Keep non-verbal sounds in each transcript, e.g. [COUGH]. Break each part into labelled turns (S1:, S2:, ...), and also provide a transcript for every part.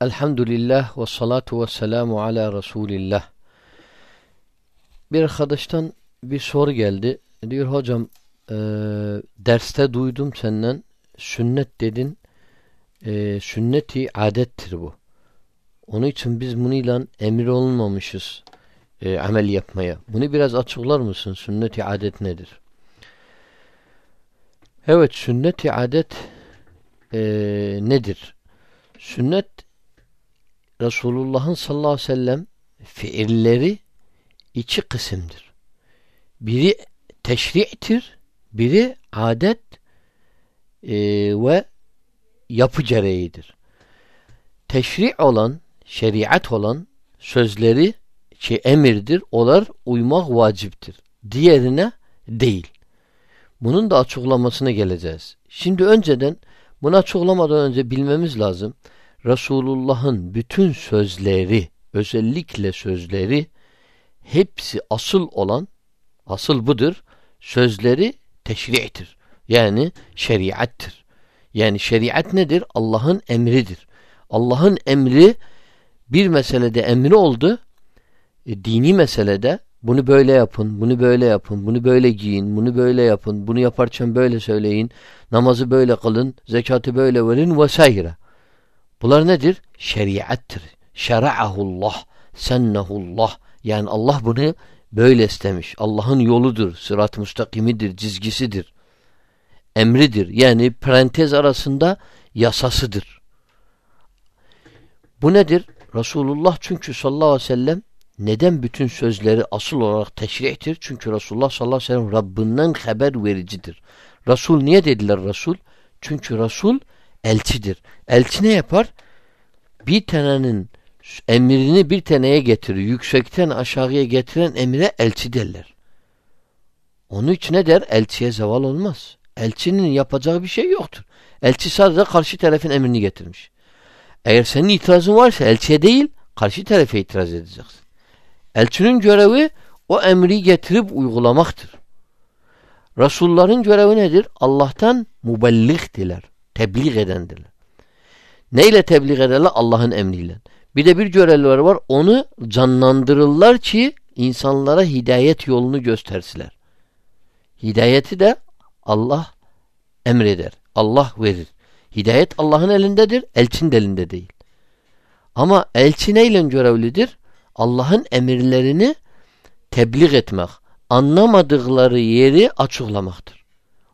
S1: Elhamdülillah ve salatu ve selamu ala Resulillah. Bir arkadaştan bir soru geldi. Diyor hocam e, derste duydum senden sünnet dedin. E, sünneti adettir bu. Onun için biz bununla emir olmamışız e, amel yapmaya. Bunu biraz açıklar mısın? Sünnet-i adet nedir? Evet sünnet-i adet e, nedir? Sünnet Resulullah'ın sallallahu aleyhi ve sellem fiilleri iki kısımdır. Biri teşri'tir, biri adet e, ve yapı gereğidir. Teşri' olan, şeriat olan sözleri ki emirdir, olar uymak vaciptir. Diğerine değil. Bunun da açıklamasına geleceğiz. Şimdi önceden bunu açıklamadan önce bilmemiz lazım. Resulullah'ın bütün sözleri, özellikle sözleri hepsi asıl olan, asıl budur, sözleri teşri'tir. Yani şeriattır. Yani şeriat nedir? Allah'ın emridir. Allah'ın emri bir meselede emri oldu. E, dini meselede bunu böyle yapın, bunu böyle yapın, bunu böyle giyin, bunu böyle yapın, bunu yaparken böyle söyleyin, namazı böyle kılın, zekatı böyle verin vesaire. Bunlar nedir? Şeriattır. Şera'ahullah, sennehullah. Yani Allah bunu böyle istemiş. Allah'ın yoludur, sırat-ı müstakimidir, çizgisidir. Emridir. Yani parantez arasında yasasıdır. Bu nedir? Resulullah çünkü sallallahu aleyhi ve sellem neden bütün sözleri asıl olarak teşrihtir? Çünkü Resulullah sallallahu aleyhi ve sellem Rabbinden haber vericidir. Resul niye dediler Resul? Çünkü Resul elçidir. Elçi ne yapar? Bir tanenin emrini bir taneye getirir. Yüksekten aşağıya getiren emire elçi derler. Onun için ne der? Elçiye zeval olmaz. Elçinin yapacağı bir şey yoktur. Elçi sadece karşı tarafın emrini getirmiş. Eğer senin itirazın varsa elçiye değil, karşı tarafa itiraz edeceksin. Elçinin görevi o emri getirip uygulamaktır. Resulların görevi nedir? Allah'tan mubelligdiler. Tebliğ edendirler. Neyle tebliğ ederler? Allah'ın emriyle. Bir de bir görevleri var. Onu canlandırırlar ki insanlara hidayet yolunu göstersiler. Hidayeti de Allah emreder. Allah verir. Hidayet Allah'ın elindedir. Elçin de elinde değil. Ama elçi neyle görevlidir? Allah'ın emirlerini tebliğ etmek. Anlamadıkları yeri açıklamaktır.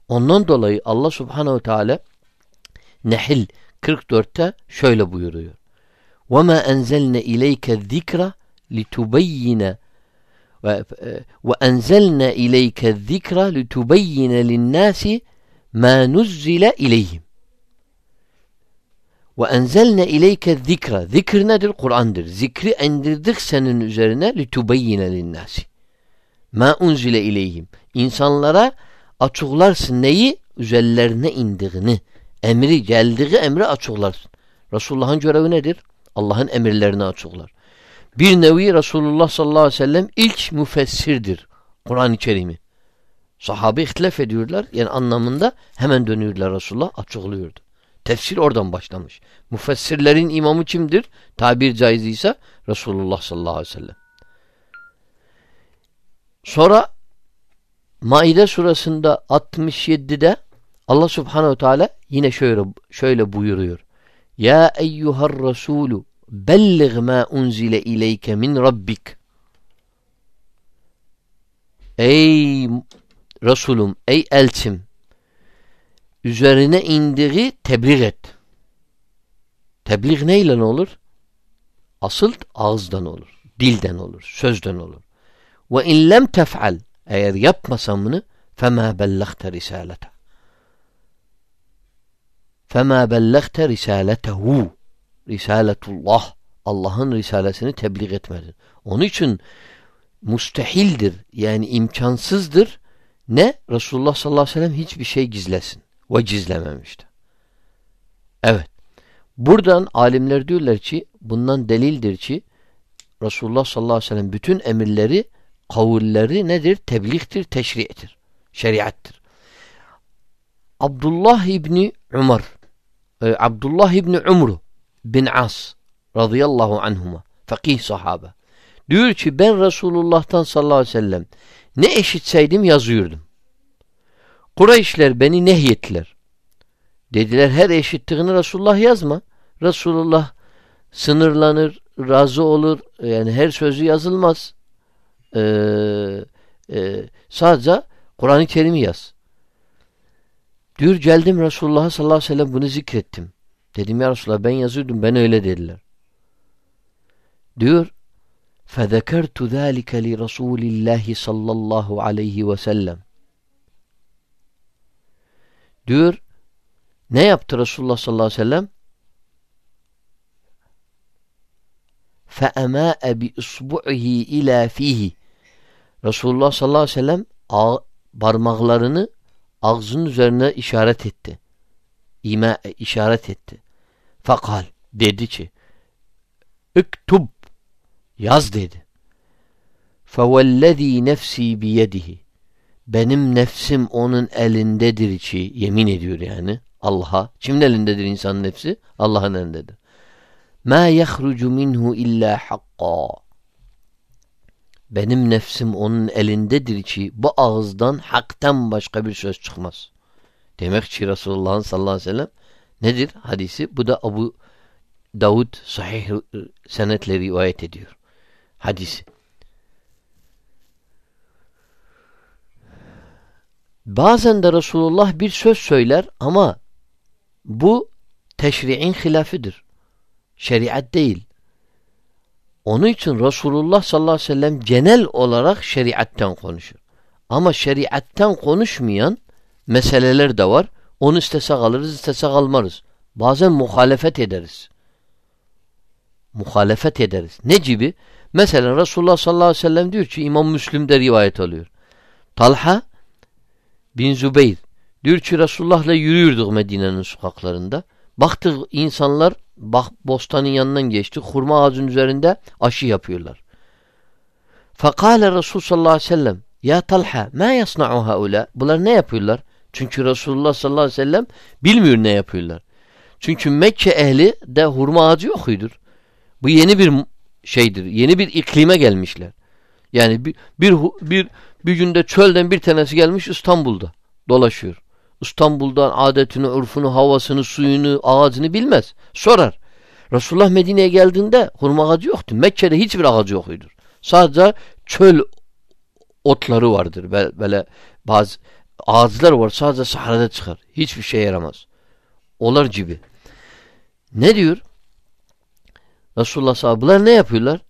S1: Ondan dolayı Allah subhanehu teala Nehil 44'te şöyle buyuruyor. وَمَا أَنْزَلْنَا إِلَيْكَ الذِّكْرَ لِتُبَيِّنَ وَأَنْزَلْنَا إِلَيْكَ الذِّكْرَ لِتُبَيِّنَ لِلنَّاسِ مَا نُزِّلَ إِلَيْهِمْ وَاَنْزَلْنَا اِلَيْكَ الذِّكْرَ Zikr nedir? Kur'an'dır. Zikri indirdik senin üzerine لِتُبَيِّنَ لِلنَّاسِ مَا اُنْزِلَ اِلَيْهِمْ İnsanlara açıklarsın neyi? Üzerlerine indiğini. Emri, geldiği emri açıklarsın. Resulullah'ın görevi nedir? Allah'ın emirlerini açıklar. Bir nevi Resulullah sallallahu aleyhi ve sellem ilk müfessirdir. Kur'an-ı Kerim'i. Sahabe ihtilaf ediyorlar. Yani anlamında hemen dönüyorlar Resulullah açıklıyordu. Tefsir oradan başlamış. Müfessirlerin imamı kimdir? Tabir caiz ise Resulullah sallallahu aleyhi ve sellem. Sonra Maide surasında 67'de Allah subhanehu teala yine şöyle şöyle buyuruyor. Ya eyyuhar rasulu bellig ma unzile ileyke min rabbik. Ey Resulüm, ey elçim üzerine indiği tebliğ et. Tebliğ neyle olur? Asıl ağızdan olur, dilden olur, sözden olur. Ve in lem tef'al eğer yapmasan bunu fema bellagte risalete. Fema bellagte risaletehu. Risaletullah. Allah'ın risalesini tebliğ etmedin. Onun için mustahildir yani imkansızdır ne? Resulullah sallallahu aleyhi ve sellem hiçbir şey gizlesin ve gizlememişti. Evet. Buradan alimler diyorlar ki bundan delildir ki Resulullah sallallahu aleyhi ve sellem bütün emirleri kavulleri nedir? Tebliğtir, teşri'tir. Şeriattır. Abdullah İbni Umar e, Abdullah İbni Umru bin As radıyallahu anhuma fakih sahabe. Diyor ki ben Resulullah'tan sallallahu aleyhi ve sellem ne eşitseydim yazıyordum. Kureyşler beni nehyettiler. Dediler her eşittiğini Resulullah yazma. Resulullah sınırlanır, razı olur. Yani her sözü yazılmaz. Ee, e, sadece Kur'an-ı Kerim'i yaz. Diyor geldim Resulullah sallallahu aleyhi ve sellem bunu zikrettim. Dedim ya Resulullah ben yazıyordum ben öyle dediler. Diyor فَذَكَرْتُ ذَٰلِكَ لِرَسُولِ اللّٰهِ sallallahu aleyhi ve sellem. Diyor ne yaptı Resulullah sallallahu aleyhi ve sellem? فَاَمَاءَ بِاِصْبُعِهِ اِلَى ف۪يهِ Resulullah sallallahu aleyhi ve sellem parmaklarını ağzının üzerine işaret etti. İme e, işaret etti. Fakal dedi ki Üktub yaz dedi. Fevellezî nefsî biyedihi benim nefsim onun elindedir ki yemin ediyor yani Allah'a. Kimin elindedir insanın nefsi? Allah'ın elindedir. Ma yahrucu minhu illa hakka. Benim nefsim onun elindedir ki bu ağızdan haktan başka bir söz çıkmaz. Demek ki Resulullah sallallahu aleyhi ve sellem nedir hadisi? Bu da Abu Davud sahih senetle rivayet ediyor. Hadisi. Bazen de Resulullah bir söz söyler ama bu teşri'in hilafıdır. Şeriat değil. Onun için Resulullah sallallahu aleyhi ve sellem genel olarak şeriatten konuşur. Ama şeriatten konuşmayan meseleler de var. Onu istesek alırız, istesek almarız. Bazen muhalefet ederiz. Muhalefet ederiz. Ne gibi? Mesela Resulullah sallallahu aleyhi ve sellem diyor ki İmam Müslim'de rivayet alıyor. Talha bin Zübeyir diyor ki Resulullah'la yürüyorduk Medine'nin sokaklarında. Baktık insanlar bak bostanın yanından geçti. Hurma ağacının üzerinde aşı yapıyorlar. Fakale Resul sallallahu aleyhi ve sellem Ya Talha ma yasna'u haula Bunlar ne yapıyorlar? Çünkü Resulullah sallallahu aleyhi ve sellem bilmiyor ne yapıyorlar. Çünkü Mekke ehli de hurma ağacı yokuydur. Bu yeni bir şeydir. Yeni bir iklime gelmişler. Yani bir, bir, bir, bir günde çölden bir tanesi gelmiş İstanbul'da dolaşıyor. İstanbul'dan adetini, urfunu, havasını, suyunu, ağacını bilmez. Sorar. Resulullah Medine'ye geldiğinde hurma ağacı yoktu. Mekke'de hiçbir ağacı yokuydur. Sadece çöl otları vardır. Böyle bazı ağaçlar var sadece sahrada çıkar. Hiçbir şey yaramaz. Olar gibi. Ne diyor? Resulullah sahabeler ne yapıyorlar?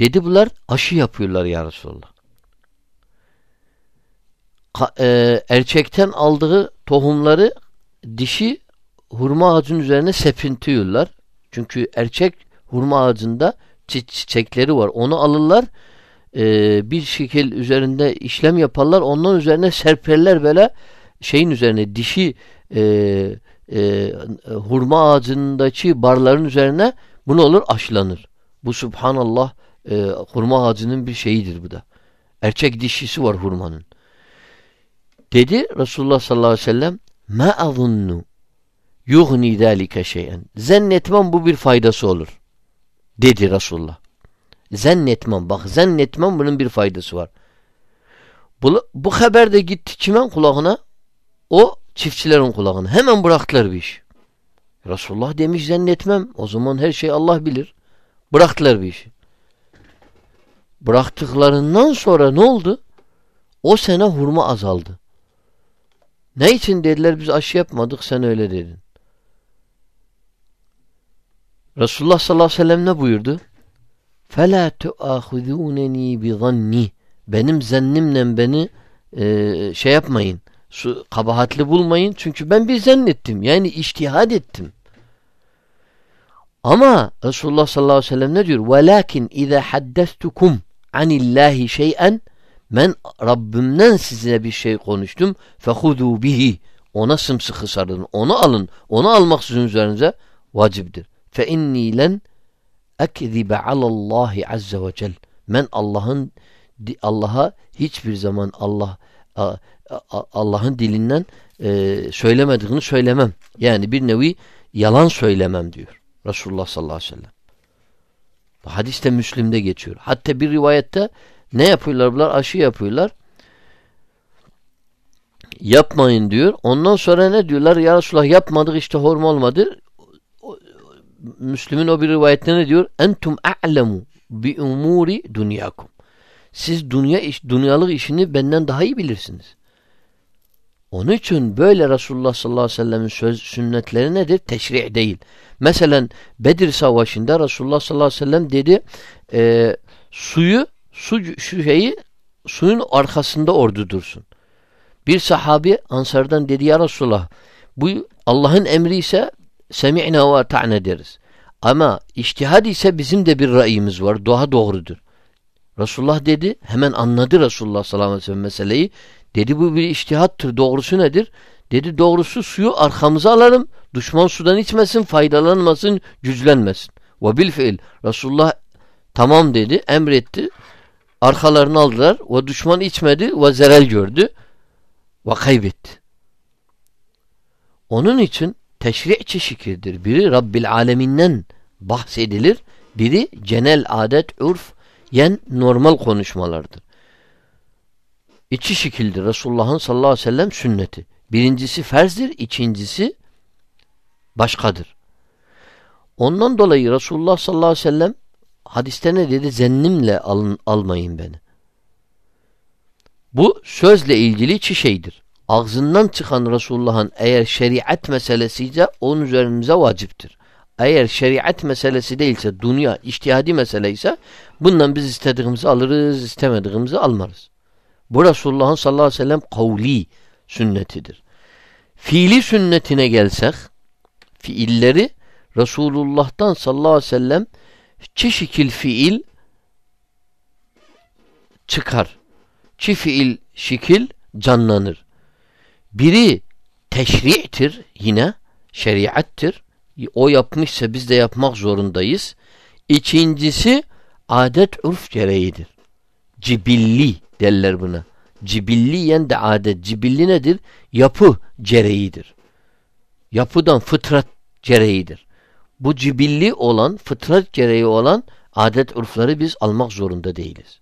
S1: Dedi bunlar aşı yapıyorlar ya Resulullah. E, erkekten aldığı tohumları dişi hurma ağacının üzerine sepintiyorlar. Çünkü erkek hurma ağacında çi çiçekleri var. Onu alırlar e, bir şekil üzerinde işlem yaparlar. Ondan üzerine serperler böyle şeyin üzerine dişi e, e, hurma ağacındaki barların üzerine bunu olur aşılanır. Bu subhanallah e, hurma ağacının bir şeyidir bu da. Erkek dişisi var hurmanın. Dedi Resulullah sallallahu aleyhi ve sellem ma azunnu yughni zalika şey'en. Zannetmem bu bir faydası olur. Dedi Resulullah. Zannetmem. Bak zannetmem bunun bir faydası var. Bu, bu haber de gitti kimin kulağına? O çiftçilerin kulağına. Hemen bıraktılar bir iş. Resulullah demiş zannetmem. O zaman her şey Allah bilir. Bıraktılar bir işi. Bıraktıklarından sonra ne oldu? O sene hurma azaldı. Ne için dediler biz aşı yapmadık sen öyle dedin. Resulullah sallallahu aleyhi ve sellem ne buyurdu? فَلَا تُؤَخُذُونَنِي بِظَنِّي Benim zannimle beni e, şey yapmayın. Su, kabahatli bulmayın. Çünkü ben bir zannettim. Yani iştihad ettim. Ama Resulullah sallallahu aleyhi ve sellem ne diyor? وَلَكِنْ اِذَا حَدَّثْتُكُمْ عَنِ اللّٰهِ شَيْئًا ben Rabbimden size bir şey konuştum. Fehudu bihi. Ona sımsıkı sarılın. Onu alın. Onu almak sizin üzerinize vaciptir. Fe inni len ekzibe alallahi azze ve cel. Ben Allah'ın Allah'a hiçbir zaman Allah Allah'ın dilinden e, söylemediğini söylemem. Yani bir nevi yalan söylemem diyor. Resulullah sallallahu aleyhi ve sellem. Hadiste Müslim'de geçiyor. Hatta bir rivayette ne yapıyorlar bunlar? Aşı yapıyorlar. Yapmayın diyor. Ondan sonra ne diyorlar? Ya Resulallah yapmadık işte horm olmadı. Müslüm'ün o bir rivayette ne diyor? Entum a'lemu bi umuri dunyakum. Siz dünya iş, dünyalık işini benden daha iyi bilirsiniz. Onun için böyle Resulullah sallallahu aleyhi ve sellemin söz, sünnetleri nedir? Teşri' değil. Mesela Bedir Savaşı'nda Resulullah sallallahu aleyhi ve sellem dedi e, suyu su şu şeyi suyun arkasında ordu dursun. Bir sahabi Ansar'dan dedi ya Resulullah bu Allah'ın emri ise semi'na ve ta'ne deriz. Ama iştihad ise bizim de bir rayimiz var. Doğa doğrudur. Resulullah dedi hemen anladı Resulullah sallallahu aleyhi ve sellem meseleyi. Dedi bu bir iştihattır. Doğrusu nedir? Dedi doğrusu suyu arkamıza alalım. Düşman sudan içmesin, faydalanmasın, güçlenmesin. Ve bil fiil. Resulullah tamam dedi, emretti. Arkalarını aldılar ve düşman içmedi ve zerel gördü ve kaybetti. Onun için teşri' çeşitlidir. Biri Rabbil Aleminden bahsedilir. Biri genel adet, urf, yen normal konuşmalardır. İki şekildir Resulullah'ın sallallahu aleyhi ve sellem sünneti. Birincisi ferzdir, ikincisi başkadır. Ondan dolayı Resulullah sallallahu aleyhi ve sellem hadiste ne dedi? Zennimle alın, almayın beni. Bu sözle ilgili iki şeydir. Ağzından çıkan Resulullah'ın eğer şeriat meselesiyse onun üzerimize vaciptir. Eğer şeriat meselesi değilse, dünya, iştihadi mesele ise bundan biz istediğimizi alırız, istemediğimizi almarız. Bu Resulullah'ın sallallahu aleyhi ve sellem kavli sünnetidir. Fiili sünnetine gelsek, fiilleri Resulullah'tan sallallahu aleyhi ve sellem çi fiil çıkar. Çi fiil şekil canlanır. Biri teşri'tir yine, şeriattır. O yapmışsa biz de yapmak zorundayız. İkincisi adet urf gereğidir. Cibilli derler buna. Cibilliyen de adet. Cibilli nedir? Yapı gereğidir. Yapıdan fıtrat gereğidir. Bu cibilli olan, fıtrat gereği olan adet urfları biz almak zorunda değiliz.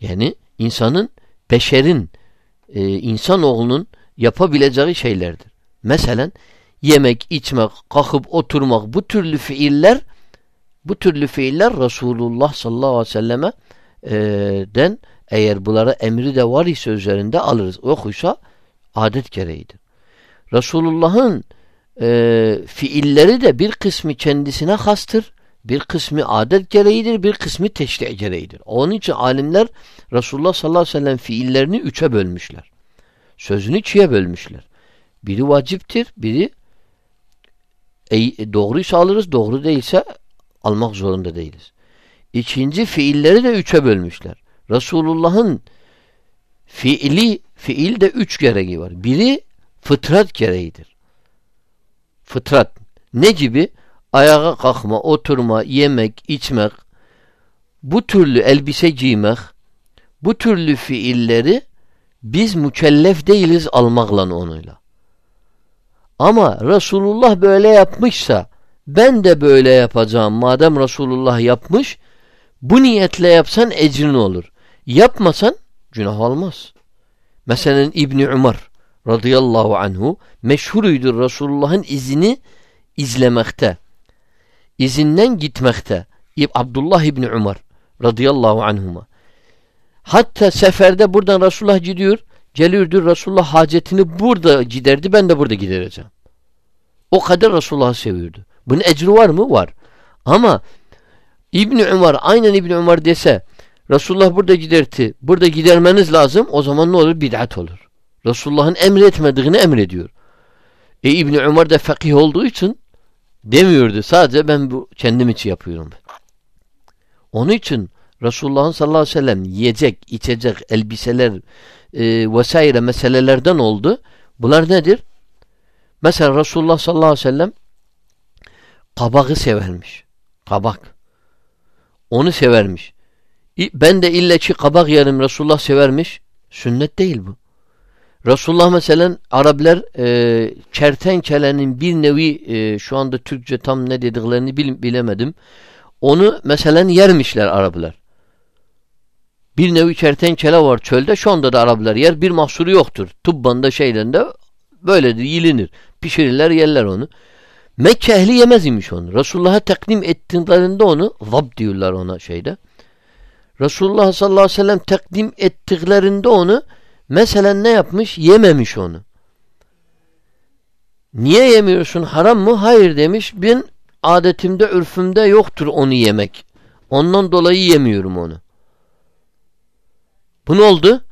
S1: Yani insanın, beşerin, e, insanoğlunun yapabileceği şeylerdir. Mesela yemek, içmek, kalkıp oturmak bu türlü fiiller bu türlü fiiller Resulullah sallallahu aleyhi ve selleme e, den eğer bunlara emri de var ise üzerinde alırız. Yoksa adet gereğidir. Resulullah'ın e, fiilleri de bir kısmı kendisine hastır. Bir kısmı adet gereğidir, bir kısmı teşri' gereğidir. Onun için alimler Resulullah sallallahu aleyhi ve sellem fiillerini üçe bölmüşler. Sözünü ikiye bölmüşler. Biri vaciptir, biri e, doğruysa alırız, doğru değilse almak zorunda değiliz. İkinci fiilleri de üçe bölmüşler. Resulullah'ın fiili fiil de üç gereği var. Biri fıtrat gereğidir. Fıtrat. Ne gibi? Ayağa kalkma, oturma, yemek, içmek, bu türlü elbise giymek, bu türlü fiilleri biz mükellef değiliz almakla onuyla. Ama Resulullah böyle yapmışsa ben de böyle yapacağım. Madem Resulullah yapmış bu niyetle yapsan ecrin olur. Yapmasan günah olmaz. Mesela İbni Umar radıyallahu anhu meşhuruydur Resulullah'ın izini izlemekte. İzinden gitmekte. Abdullah İbni Umar radıyallahu anhuma. Hatta seferde buradan Resulullah gidiyor. Geliyordur Resulullah hacetini burada giderdi ben de burada gidereceğim. O kadar Resulullah'ı seviyordu. Bunun ecri var mı? Var. Ama İbni Umar aynen İbni Umar dese Resulullah burada giderti. Burada gidermeniz lazım. O zaman ne olur? Bid'at olur. Resulullah'ın emretmediğini emrediyor. E İbni Umar da fakih olduğu için demiyordu. Sadece ben bu kendim için yapıyorum. Onun için Resulullah'ın sallallahu aleyhi ve sellem yiyecek, içecek, elbiseler e, vesaire meselelerden oldu. Bunlar nedir? Mesela Resulullah sallallahu aleyhi ve sellem kabağı severmiş. Kabak. Onu severmiş. Ben de ille ki kabak yerim Resulullah severmiş. Sünnet değil bu. Resulullah mesela Araplar e, kertenkelenin bir nevi e, şu anda Türkçe tam ne dediklerini bil, bilemedim. Onu mesela yermişler Araplar. Bir nevi kertenkele var çölde şu anda da Araplar yer bir mahsuru yoktur. Tubbanda şeylerinde böyledir yilinir. Pişirirler yerler onu. Mekke ehli yemez onu. Resulullah'a takdim ettiklerinde onu zab diyorlar ona şeyde. Resulullah sallallahu aleyhi ve sellem takdim ettiklerinde onu mesela ne yapmış? Yememiş onu. Niye yemiyorsun? Haram mı? Hayır demiş. Ben adetimde, ürfümde yoktur onu yemek. Ondan dolayı yemiyorum onu. Bu ne oldu?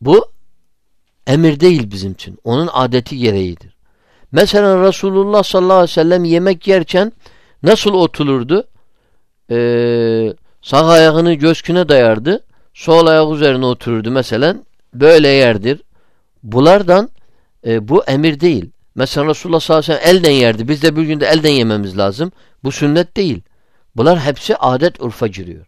S1: Bu emir değil bizim için. Onun adeti gereğidir. Mesela Resulullah sallallahu aleyhi ve sellem yemek yerken nasıl otururdu? Ee, sağ ayağını göğsüne dayardı. Sol ayak üzerine otururdu mesela. Böyle yerdir. Bulardan e, bu emir değil. Mesela Resulullah sallallahu aleyhi ve sellem elden yerdi. Biz de bir günde elden yememiz lazım. Bu sünnet değil. Bunlar hepsi adet urfa giriyor.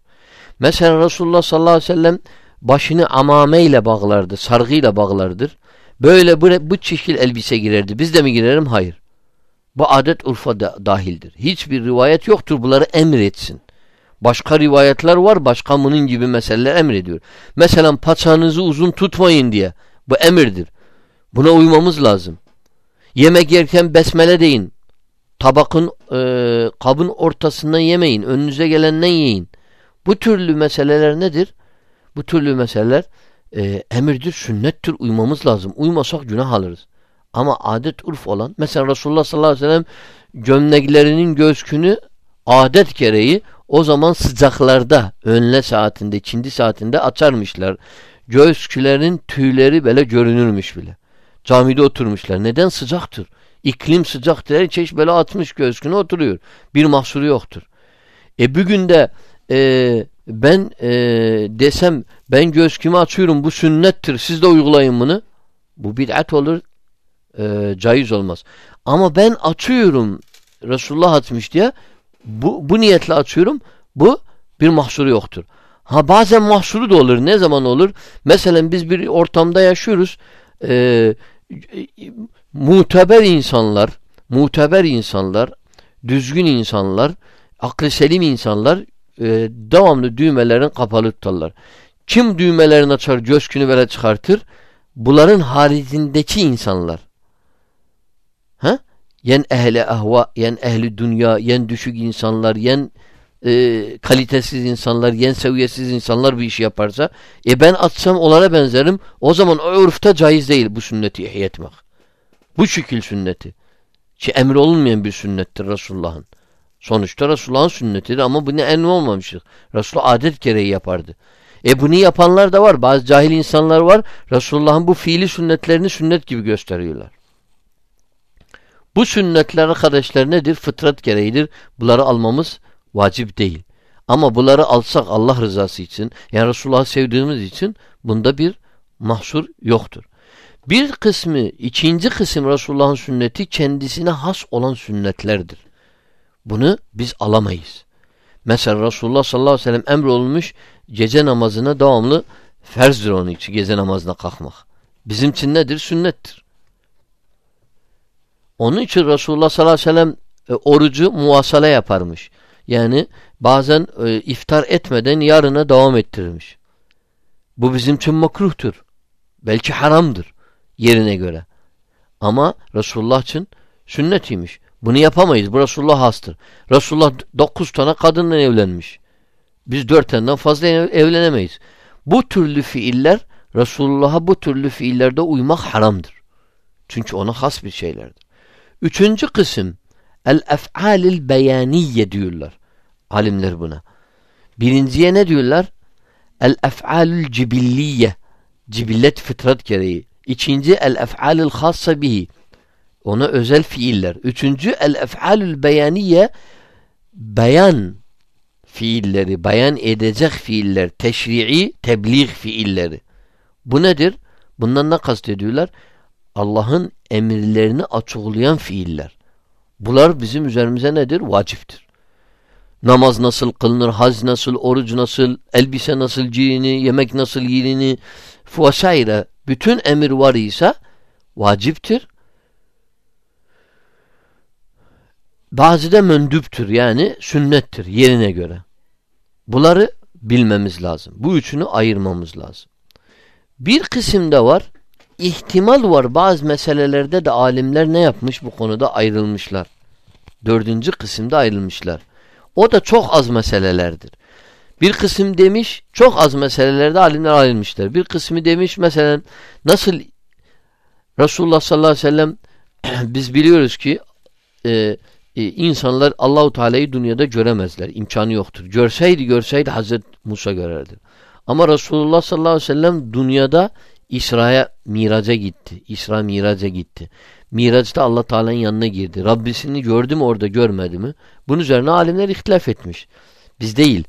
S1: Mesela Resulullah sallallahu aleyhi ve sellem başını amame ile bağlardı. Sargıyla bağlardır. Böyle bu, bu çeşit elbise girerdi. Biz de mi girerim? Hayır. Bu adet urfa da, dahildir. Hiçbir rivayet yoktur bunları emretsin. Başka rivayetler var. Başka bunun gibi meseleler emrediyor. Mesela paçanızı uzun tutmayın diye. Bu emirdir. Buna uymamız lazım. Yemek yerken besmele deyin. Tabakın, e, kabın ortasından yemeyin. Önünüze gelenden yiyin. Bu türlü meseleler nedir? Bu türlü meseleler e, emirdir, sünnettir. Uymamız lazım. Uymasak günah alırız. Ama adet urf olan mesela Resulullah sallallahu aleyhi ve sellem gömleklerinin göğsünü adet gereği o zaman sıcaklarda önle saatinde, ikindi saatinde açarmışlar. Göğüskülerin tüyleri böyle görünürmüş bile. Camide oturmuşlar. Neden? Sıcaktır. İklim sıcaktır. Her çeşit böyle atmış göğsüne oturuyor. Bir mahsuru yoktur. E bugün de e, ben e, desem ben göğsümü açıyorum bu sünnettir siz de uygulayın bunu. Bu bid'at olur e, caiz olmaz. Ama ben açıyorum Resulullah atmış diye bu, bu niyetle açıyorum bu bir mahsuru yoktur. Ha bazen mahsuru da olur. Ne zaman olur? Mesela biz bir ortamda yaşıyoruz. E, muteber insanlar, muteber insanlar, düzgün insanlar, aklı selim insanlar e, devamlı düğmelerin kapalı tutarlar. Kim düğmelerini açar, göğsünü böyle çıkartır? Bunların haricindeki insanlar. Ha? Yen ehli ahva, yen ehli dünya, yen düşük insanlar, yen e, kalitesiz insanlar, yen seviyesiz insanlar bir iş yaparsa e ben atsam onlara benzerim. O zaman o urfta caiz değil bu sünneti ihya etmek. Bu şekil sünneti. Ki emri olunmayan bir sünnettir Resulullah'ın. Sonuçta Resulullah'ın sünnetidir ama bu ne en olmamıştır. Resulullah adet gereği yapardı. E bunu yapanlar da var. Bazı cahil insanlar var. Resulullah'ın bu fiili sünnetlerini sünnet gibi gösteriyorlar. Bu sünnetler arkadaşlar nedir? Fıtrat gereğidir. Bunları almamız vacip değil. Ama bunları alsak Allah rızası için yani Resulullah'ı sevdiğimiz için bunda bir mahsur yoktur. Bir kısmı, ikinci kısım Resulullah'ın sünneti kendisine has olan sünnetlerdir. Bunu biz alamayız. Mesela Resulullah sallallahu aleyhi ve sellem emrolunmuş gece namazına devamlı ferzdir onun için gece namazına kalkmak. Bizim için nedir? Sünnettir. Onun için Resulullah sallallahu aleyhi ve sellem e, orucu muvasale yaparmış. Yani bazen e, iftar etmeden yarına devam ettirirmiş. Bu bizim için makruhtur. Belki haramdır yerine göre. Ama Resulullah için sünnetiymiş. Bunu yapamayız. Bu Resulullah hastır. Resulullah dokuz tane kadınla evlenmiş. Biz dört taneden fazla evlenemeyiz. Bu türlü fiiller Resulullah'a bu türlü fiillerde uymak haramdır. Çünkü ona has bir şeylerdir. Üçüncü kısım el-ef'alil beyaniye diyorlar. Alimler buna. Birinciye ne diyorlar? El-ef'alül cibilliye. Cibillet fıtrat gereği. İkinci el-ef'alil hassa bihi. Ona özel fiiller. Üçüncü el-ef'alül beyaniye beyan fiilleri, beyan edecek fiiller, teşri'i, tebliğ fiilleri. Bu nedir? Bundan ne kastediyorlar? Allah'ın emirlerini açıklayan fiiller. Bunlar bizim üzerimize nedir? Vaciptir. Namaz nasıl kılınır, haz nasıl, oruç nasıl, elbise nasıl giyini, yemek nasıl yiyini vesaire Bütün emir var ise vaciptir. Bazı da mündüptür yani sünnettir yerine göre. Bunları bilmemiz lazım. Bu üçünü ayırmamız lazım. Bir kısımda var ihtimal var bazı meselelerde de alimler ne yapmış bu konuda ayrılmışlar. Dördüncü kısımda ayrılmışlar. O da çok az meselelerdir. Bir kısım demiş çok az meselelerde alimler ayrılmışlar. Bir kısmı demiş mesela nasıl Resulullah sallallahu aleyhi ve sellem [CLEARS THROAT] biz biliyoruz ki e, e, insanlar Allahu Teala'yı dünyada göremezler. İmkanı yoktur. Görseydi görseydi Hazreti Musa görerdi. Ama Resulullah sallallahu aleyhi ve sellem dünyada İsra'ya miraca gitti. İsra miraca gitti. Miracda Allah Teala'nın yanına girdi. Rabbisini gördü mü orada görmedi mi? Bunun üzerine alimler ihtilaf etmiş. Biz değil.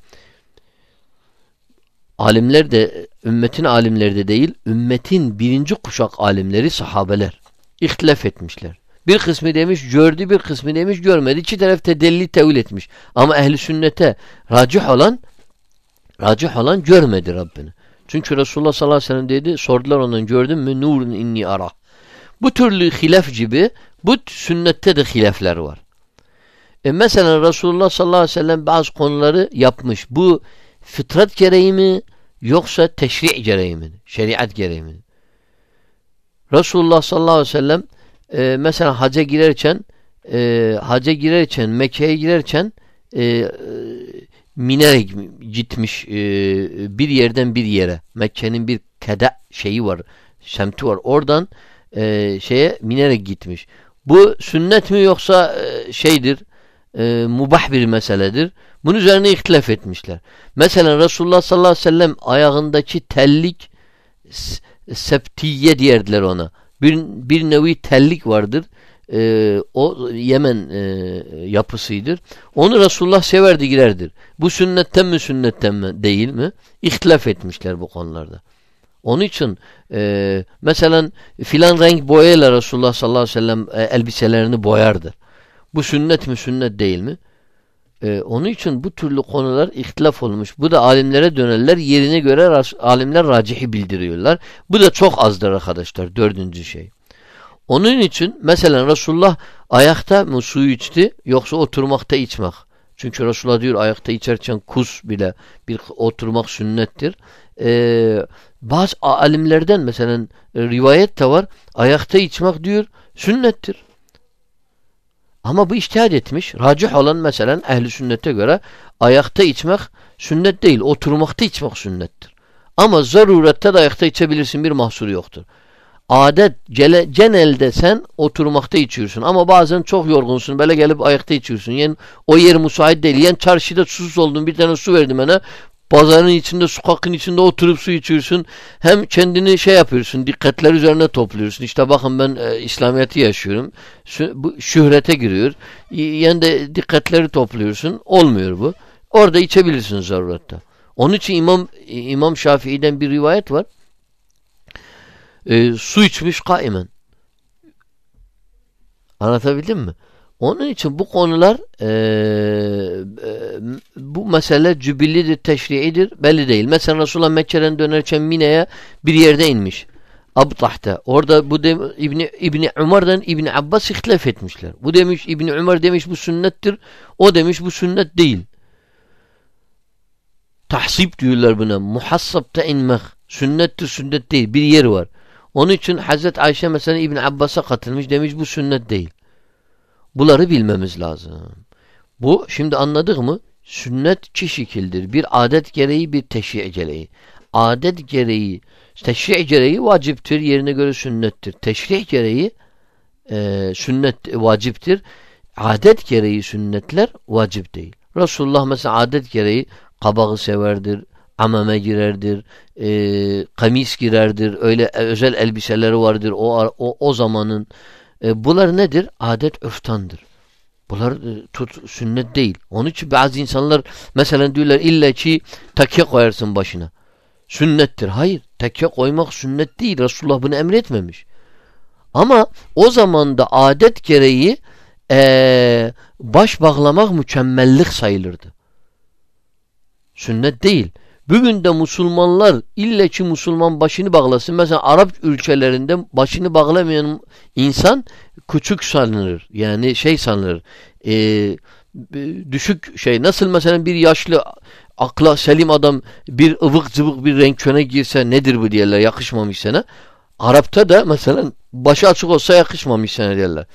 S1: Alimler de ümmetin alimleri de değil, ümmetin birinci kuşak alimleri sahabeler. İhtilaf etmişler. Bir kısmı demiş gördü, bir kısmı demiş görmedi. İki taraf delili tevil etmiş. Ama ehli sünnete racih olan racih olan görmedi Rabbini. Çünkü Resulullah sallallahu aleyhi ve sellem dedi, sordular ondan gördün mü? Nurun inni ara. Bu türlü hilaf gibi bu sünnette de hilafler var. E mesela Resulullah sallallahu aleyhi ve sellem bazı konuları yapmış. Bu fıtrat gereği mi yoksa teşri' gereği mi? Şeriat gereği mi? Resulullah sallallahu aleyhi ve sellem e, mesela haca girerken e, haca girerken Mekke'ye girerken e, minerek gitmiş e, bir yerden bir yere. Mekke'nin bir keda şeyi var, semti var. Oradan e, şeye minerek gitmiş. Bu sünnet mi yoksa e, şeydir, e, mubah bir meseledir. Bunun üzerine ihtilaf etmişler. Mesela Resulullah sallallahu aleyhi ve sellem ayağındaki tellik septiye diyerdiler ona. Bir, bir nevi tellik vardır. Ee, o Yemen e, yapısıdır. Onu Resulullah severdi girerdir. Bu sünnetten mi sünnetten mi değil mi? İhtilaf etmişler bu konularda. Onun için e, mesela filan renk boyayla Resulullah sallallahu aleyhi ve sellem e, elbiselerini boyardır. Bu sünnet mi sünnet değil mi? Ee, onun için bu türlü konular ihtilaf olmuş. Bu da alimlere dönerler. Yerine göre alimler racihi bildiriyorlar. Bu da çok azdır arkadaşlar. Dördüncü şey. Onun için mesela Resulullah ayakta mı suyu içti yoksa oturmakta içmek. Çünkü Resulullah diyor ayakta içerken kus bile bir oturmak sünnettir. Ee, bazı alimlerden mesela rivayet de var. Ayakta içmek diyor sünnettir. Ama bu iştihad etmiş. Racih olan mesela ehli sünnete göre ayakta içmek sünnet değil. Oturmakta içmek sünnettir. Ama zarurette de ayakta içebilirsin. Bir mahsuru yoktur. Adet genelde sen oturmakta içiyorsun. Ama bazen çok yorgunsun. Böyle gelip ayakta içiyorsun. Yani o yer müsait değil. Yani çarşıda susuz oldun. Bir tane su verdim bana. Pazarın içinde, sokakın içinde oturup su içiyorsun. Hem kendini şey yapıyorsun, dikkatler üzerine topluyorsun. İşte bakın ben e, İslamiyet'i yaşıyorum. Bu şöhrete giriyor. Yani de dikkatleri topluyorsun. Olmuyor bu. Orada içebilirsin zarurette. Onun için İmam İmam Şafii'den bir rivayet var. E, su içmiş kaimen. Anlatabildim mi? Onun için bu konular e, e, bu mesele cübillidir, teşri'idir belli değil. Mesela Resulullah Mekke'den dönerken Mine'ye bir yerde inmiş. Abtah'ta. Orada bu de, İbni, İbni Umar'dan İbni Abbas ihtilaf etmişler. Bu demiş İbni Umar demiş bu sünnettir. O demiş bu sünnet değil. Tahsip diyorlar buna. Muhassabta inmek. Sünnettir sünnet değil. Bir yer var. Onun için Hazreti Ayşe mesela İbni Abbas'a katılmış demiş bu sünnet değil. Bunları bilmemiz lazım. Bu şimdi anladık mı? Sünnet iki şekildir. Bir adet gereği bir teşri' gereği. Adet gereği teşri' gereği vaciptir. Yerine göre sünnettir. Teşri' gereği e, sünnet vaciptir. Adet gereği sünnetler vacip değil. Resulullah mesela adet gereği kabağı severdir, amame girerdir, e, kamis girerdir, öyle özel elbiseleri vardır o o, o zamanın e, bunlar nedir? Adet örftandır. Bunlar e, tut, sünnet değil. Onun için bazı insanlar mesela diyorlar illa ki takke koyarsın başına. Sünnettir. Hayır. Takke koymak sünnet değil. Resulullah bunu emretmemiş. Ama o zaman da adet gereği e, baş bağlamak mükemmellik sayılırdı. Sünnet değil. Bugün de Müslümanlar ille ki Müslüman başını bağlasın. Mesela Arap ülkelerinde başını bağlamayan insan küçük sanılır. Yani şey sanılır. E, düşük şey. Nasıl mesela bir yaşlı akla selim adam bir ıvık zıvık bir renk köne girse nedir bu diyorlar yakışmamış sana. Arap'ta da mesela başı açık olsa yakışmamış sana diyorlar.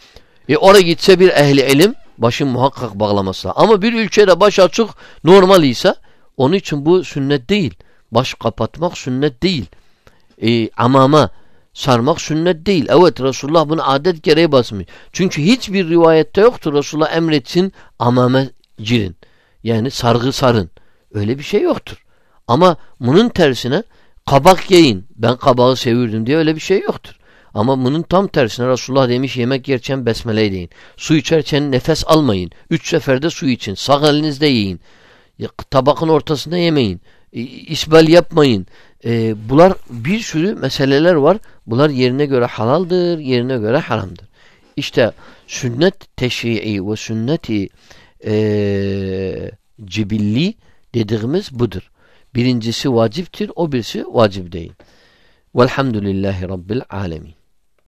S1: E oraya gitse bir ehli ilim başın muhakkak bağlaması. Ama bir ülkede baş açık normal ise onun için bu sünnet değil. Baş kapatmak sünnet değil. E, amama sarmak sünnet değil. Evet Resulullah bunu adet gereği basmış. Çünkü hiçbir rivayette yoktur Resulullah emretsin amame girin. Yani sargı sarın. Öyle bir şey yoktur. Ama bunun tersine kabak yiyin. Ben kabağı sevirdim diye öyle bir şey yoktur. Ama bunun tam tersine Resulullah demiş yemek yerken besmele deyin. Su içerken nefes almayın. Üç seferde su için. Sağ elinizde yiyin. Tabakın ortasında yemeyin. İsbal yapmayın. E, bunlar bir sürü meseleler var. Bunlar yerine göre halaldır, yerine göre haramdır. İşte sünnet teşrii ve sünneti e, cibilli dediğimiz budur. Birincisi vaciptir, o birisi vacip değil. Velhamdülillahi Rabbil alemin.